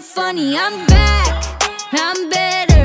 funny. I'm back, I'm better.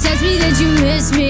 Text me that you miss me.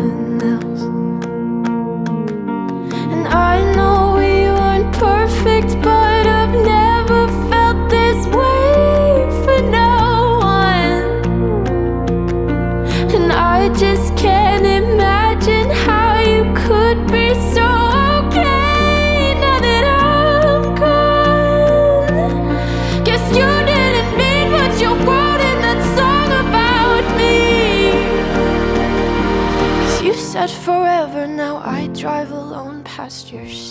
pictures.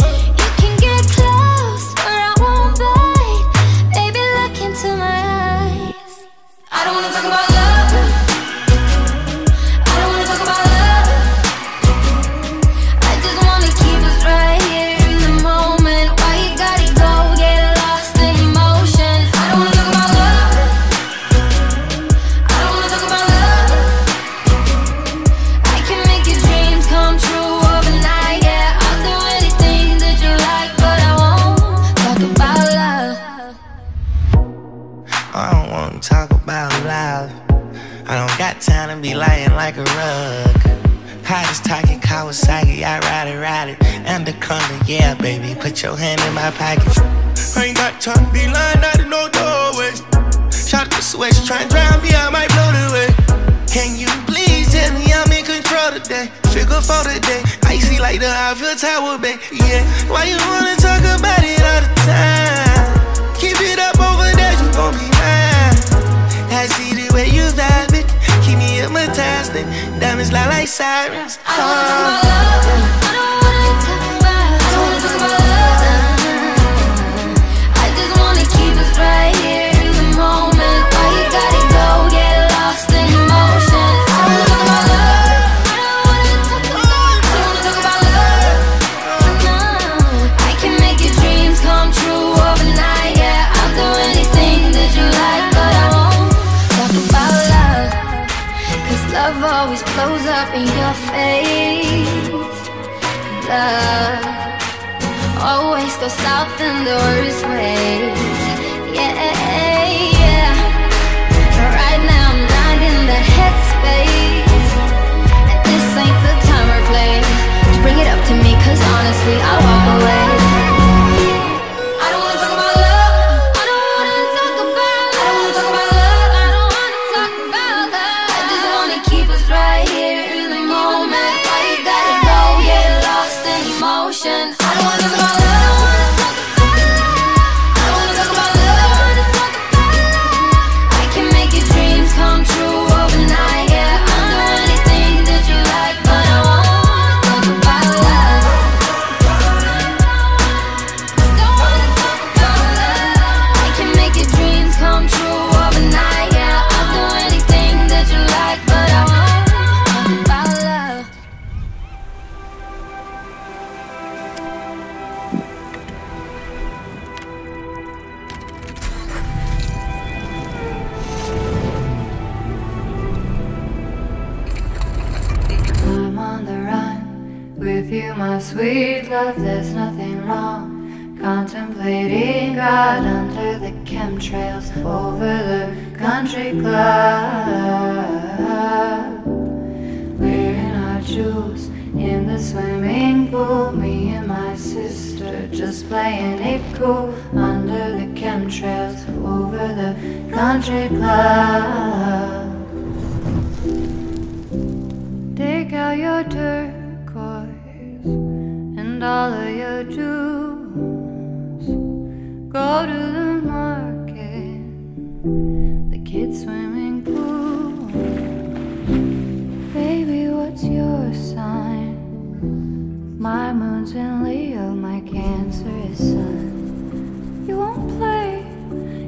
My moon's in Leo, my Cancer is Sun. You won't play,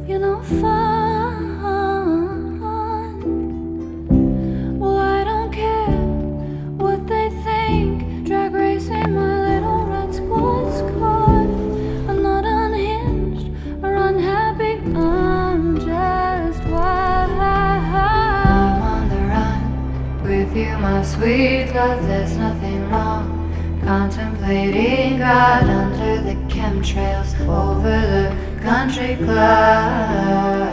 you're no fun. Well, I don't care what they think. Drag racing my little red sports car. I'm not unhinged or unhappy, I'm just wild. I'm on the run with you, my sweet love. There's nothing. Lady God under the chemtrails over the country club.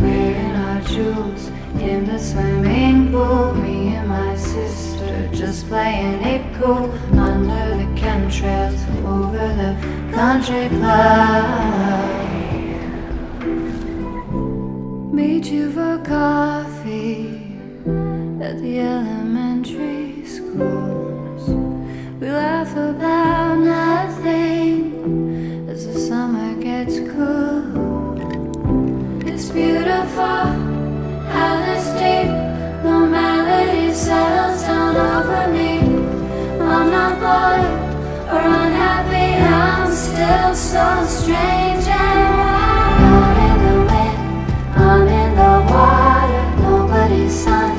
Wearing our jewels in the swimming pool. Me and my sister just playing it cool under the chemtrails over the country club. Meet you for coffee at the Ellen. Laugh about nothing as the summer gets cool. It's beautiful how this deep normality settles down over me. I'm not bored or unhappy, I'm still so strange and wild. in the wind, I'm in the water. Nobody's son,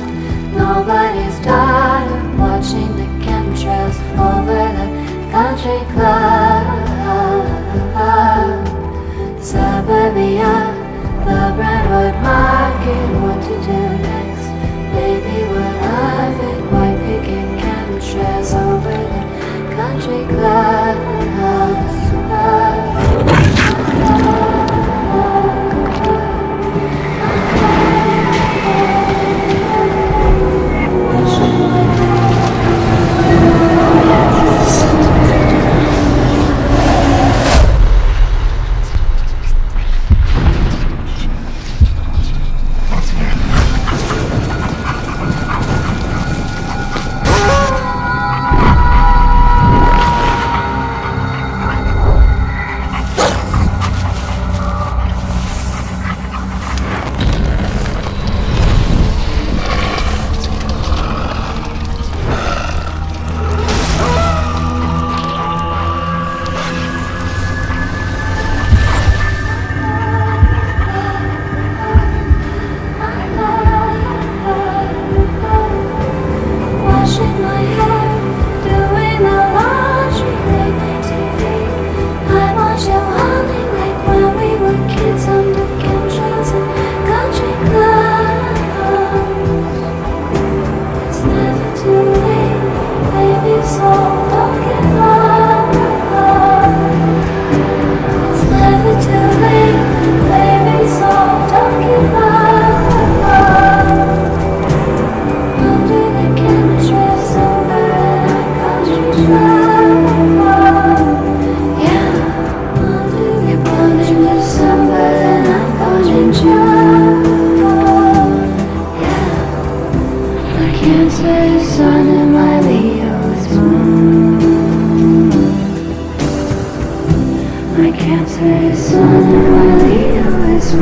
nobody's daughter. Watching the chemtrails over the country club. Suburbia, the Brentwood Market. What to do next? Baby, what of it? White picket chemtrails over the country club. I can't say sun in my Leo's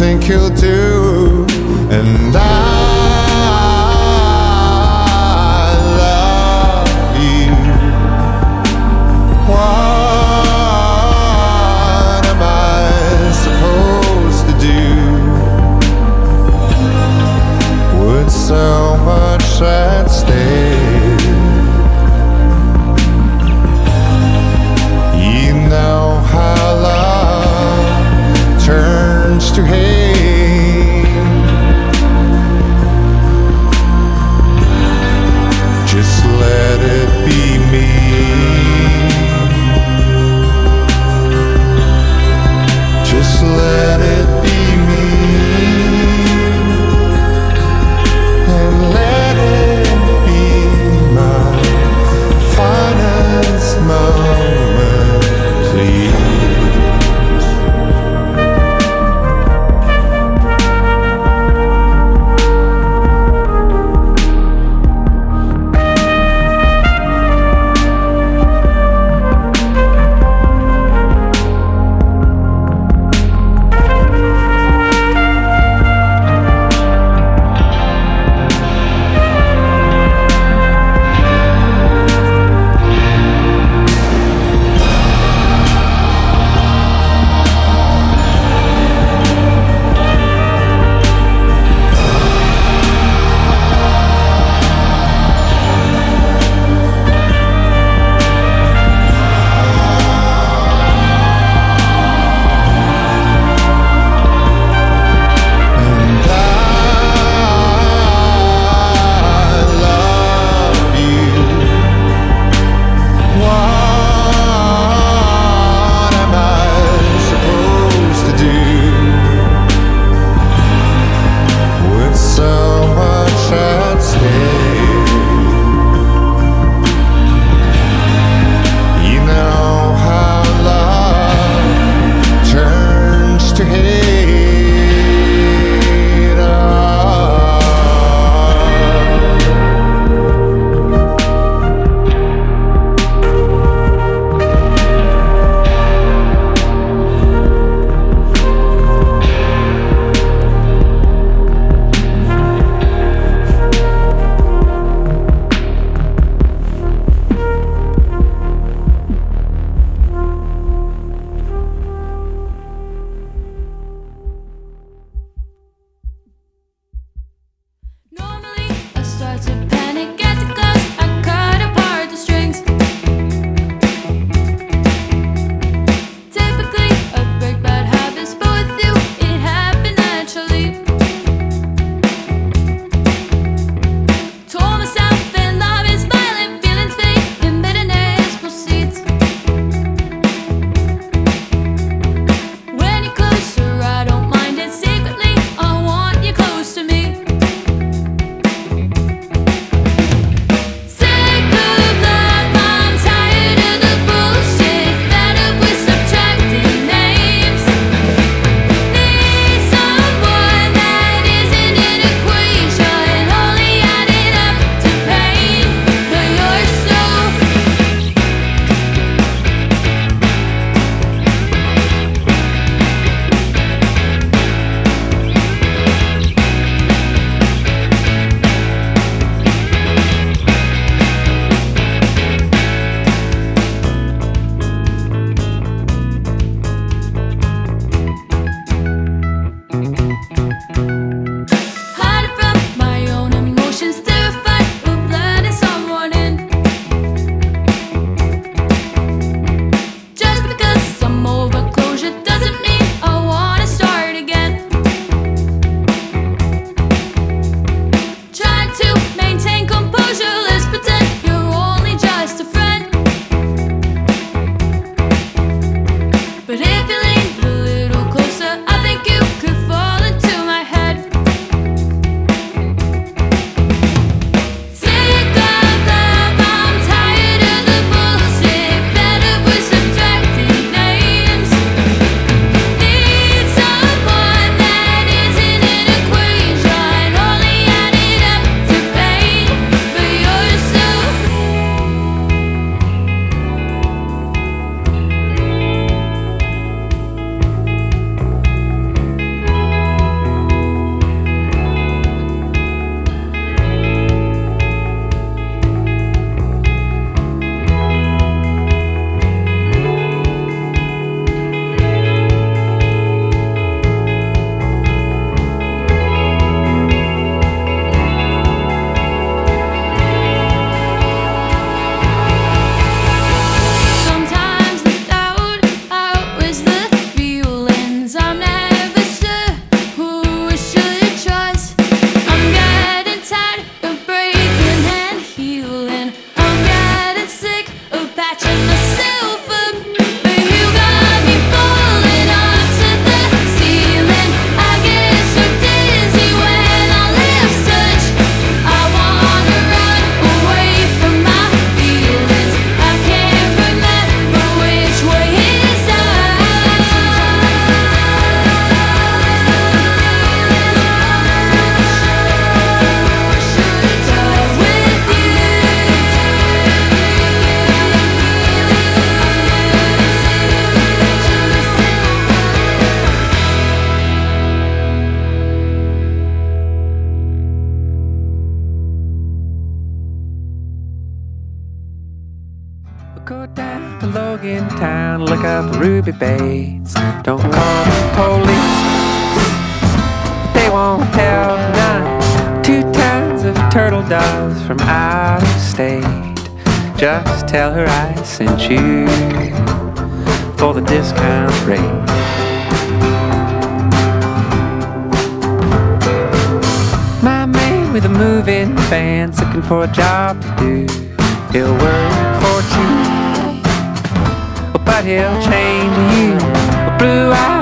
think you'll do? And I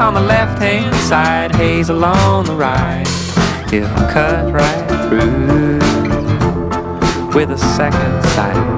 on the left hand side, hazel on the right. He'll cut right through with a second sight.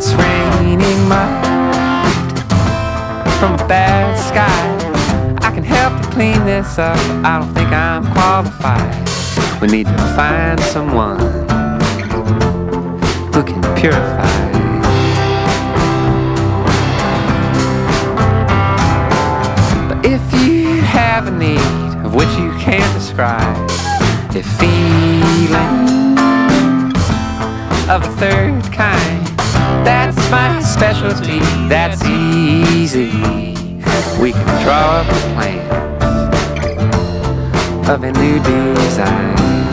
It's raining mud from a bad sky. I can help to clean this up, I don't think I'm qualified. We need to find someone who can purify. But if you have a need of which you can't describe, if feeling of a third kind, that's my specialty, that's easy. We can draw up a plan of a new design.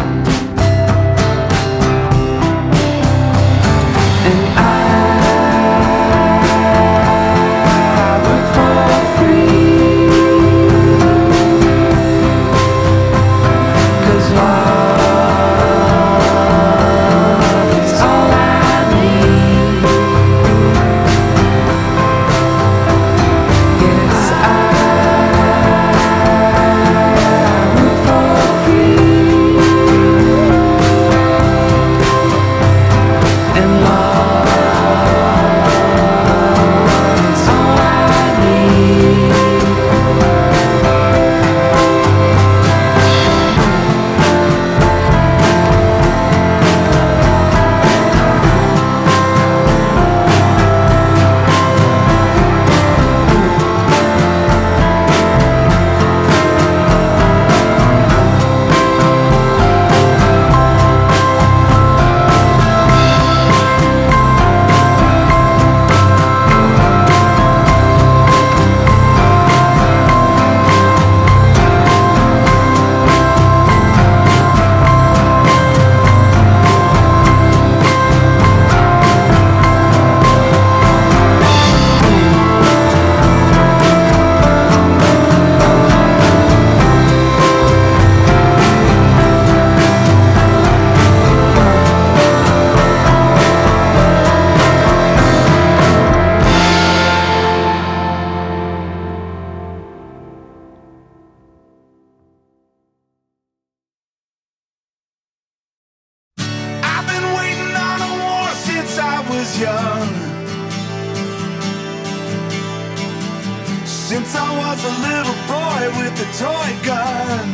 Since I was a little boy with a toy gun.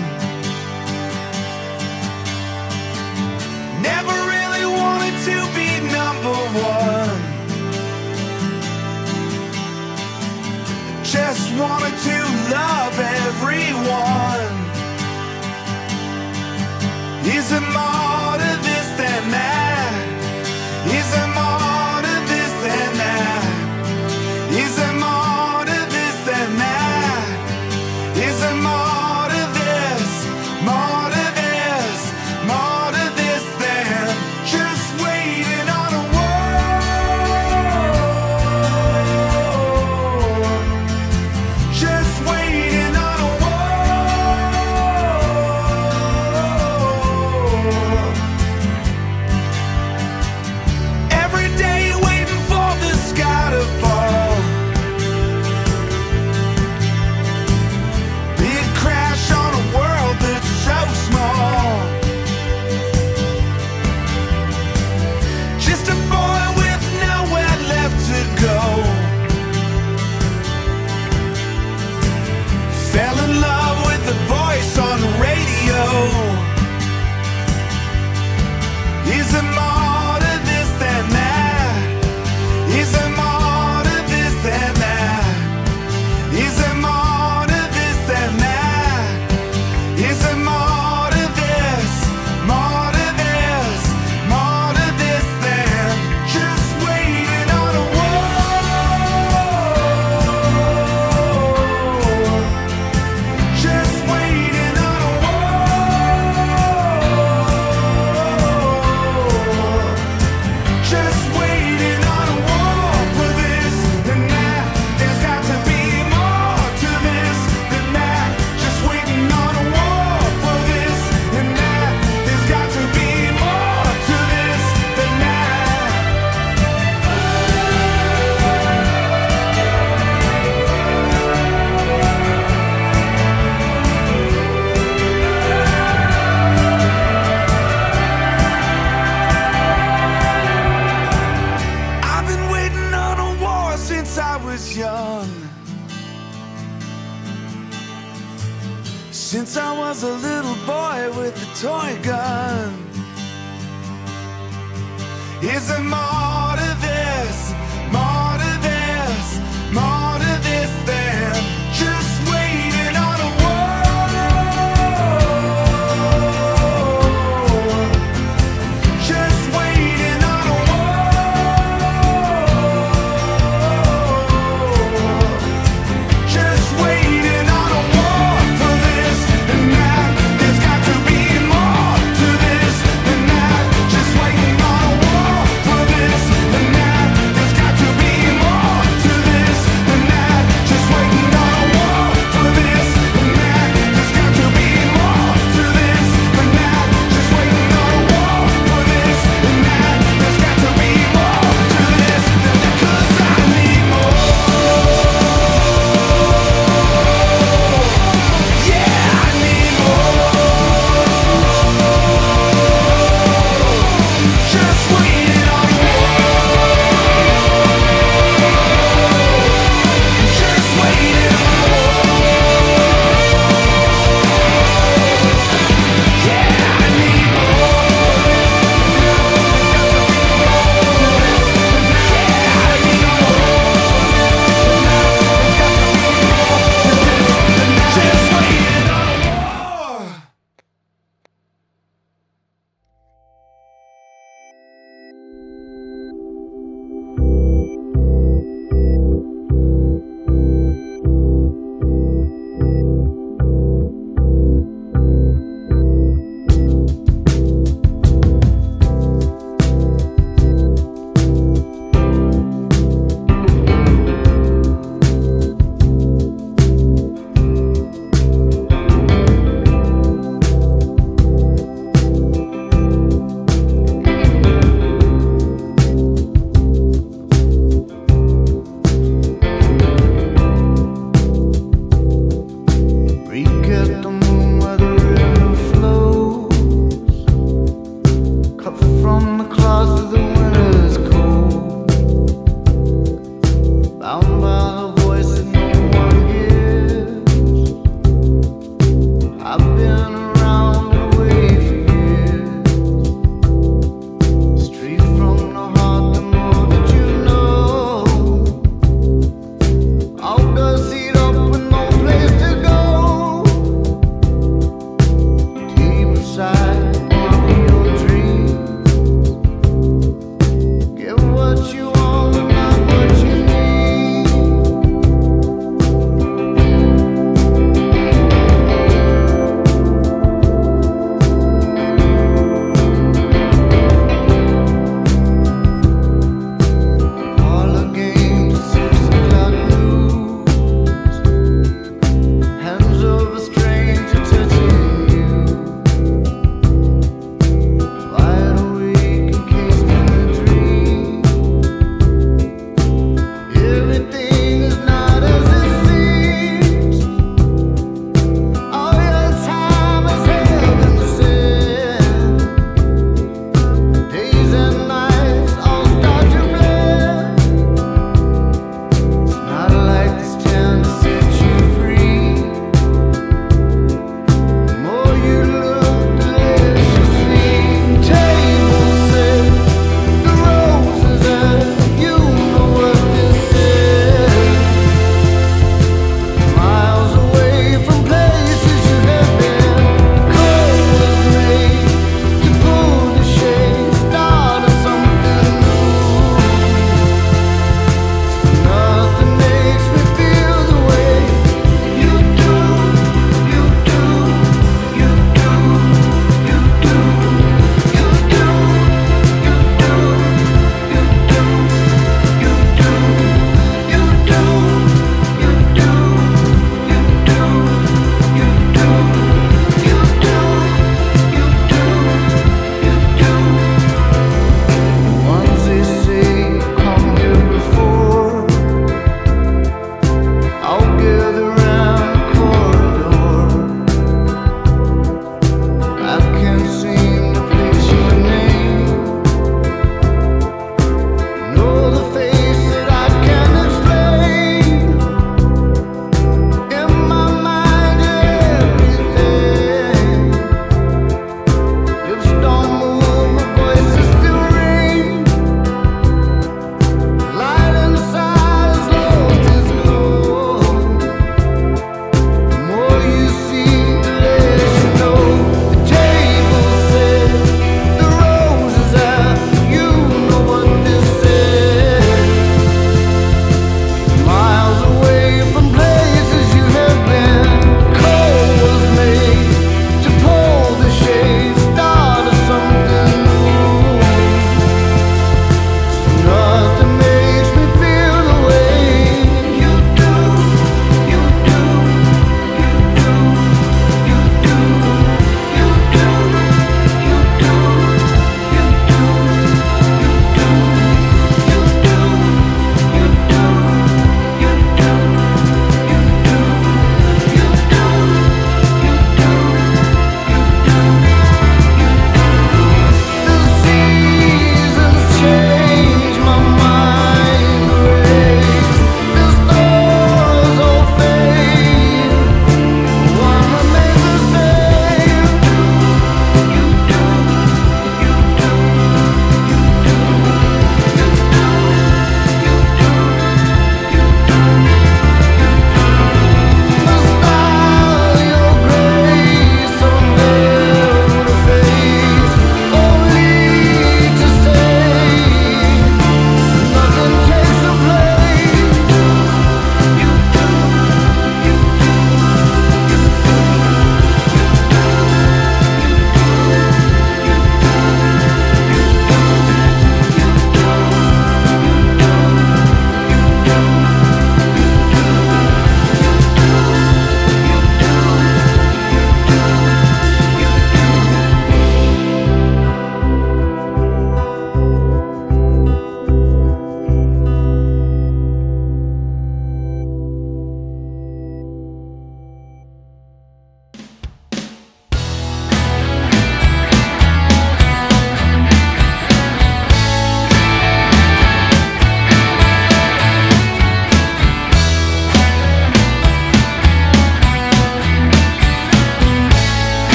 Never really wanted to be number one. Just wanted to love everyone. Is there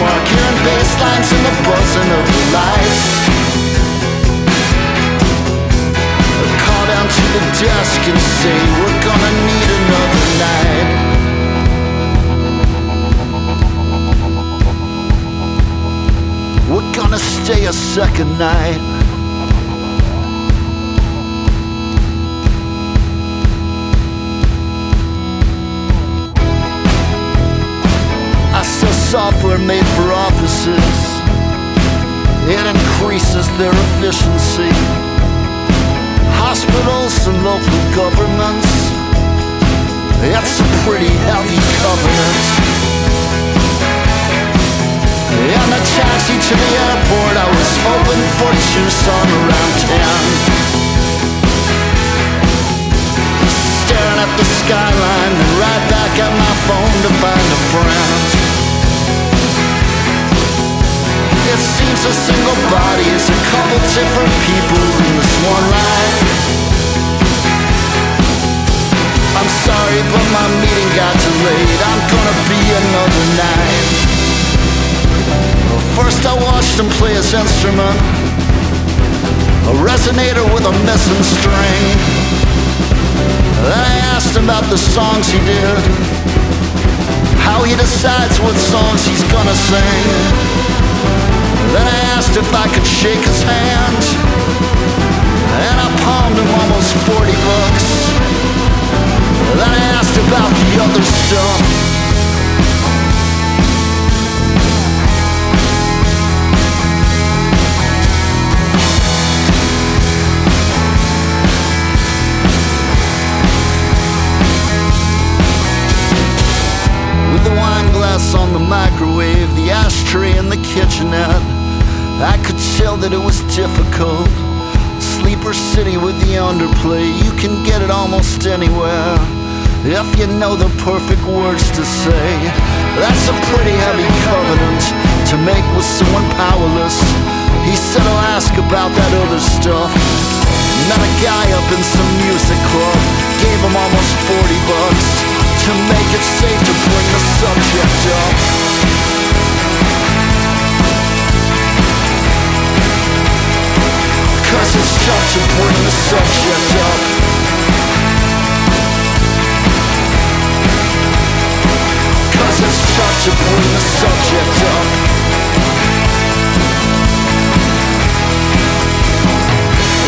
mark, hearing bass lines in the buzzing of the lights. Call down to the desk and say we're gonna need another night. We're gonna stay a second night. Software made for offices. It increases their efficiency. Hospitals and local governments. It's a pretty healthy covenant. In the taxi to the airport, I was hoping for Tucson around 10. Staring at the skyline, and right back at my phone to find a friend. It seems a single body is a couple different people in this one life. I'm sorry, but my meeting got delayed. I'm gonna be another night. First I watched him play his instrument A resonator with a missing string Then I asked him about the songs he did How he decides what songs he's gonna sing Then I asked if I could shake his hand. And I palmed him almost 40 bucks. Then I asked about the other stuff on the microwave, the ashtray in the kitchenette, I could tell that it was difficult. Sleeper City with the underplay, you can get it almost anywhere. If you know the perfect words to say, that's a pretty heavy covenant to make with someone powerless. He said, I'll ask about that other stuff. Met a guy up in some music club, gave him almost 40 bucks to make it safe to bring the subject up. Cause it's tough to bring the subject up. Cause it's tough to bring the subject up.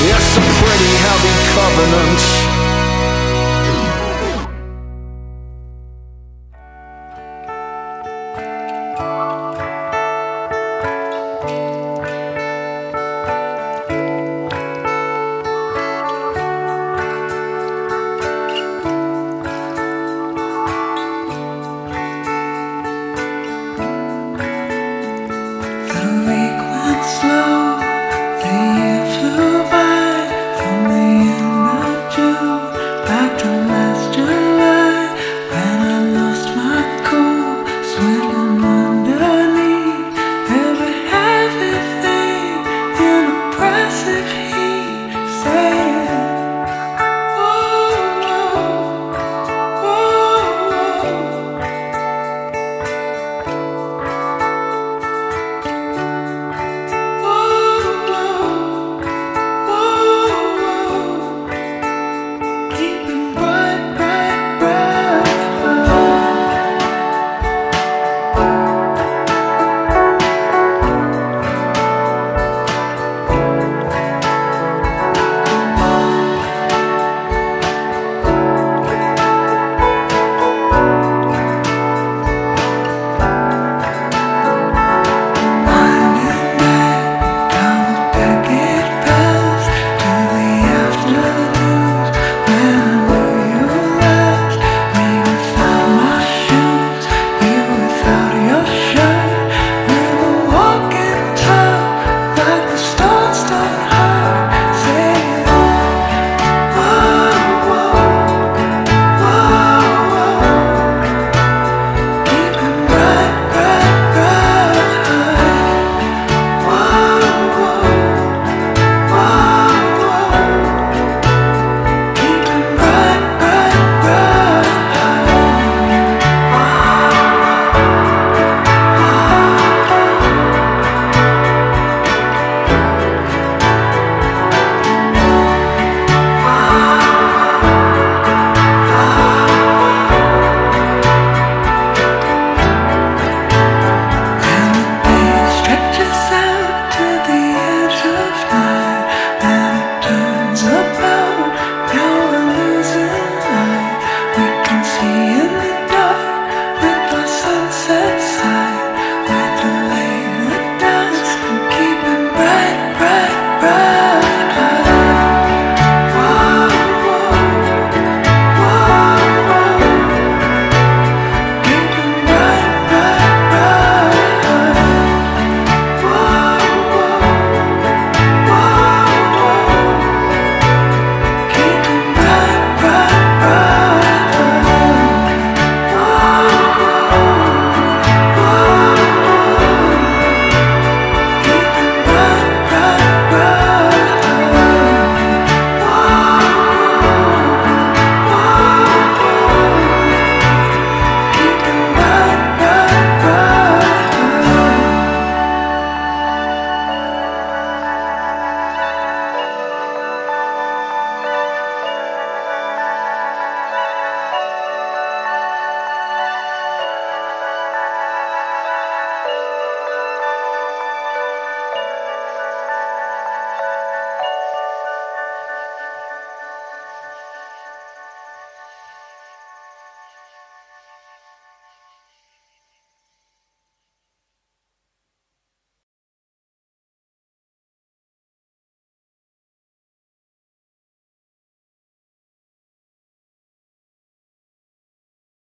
It's a pretty heavy covenant.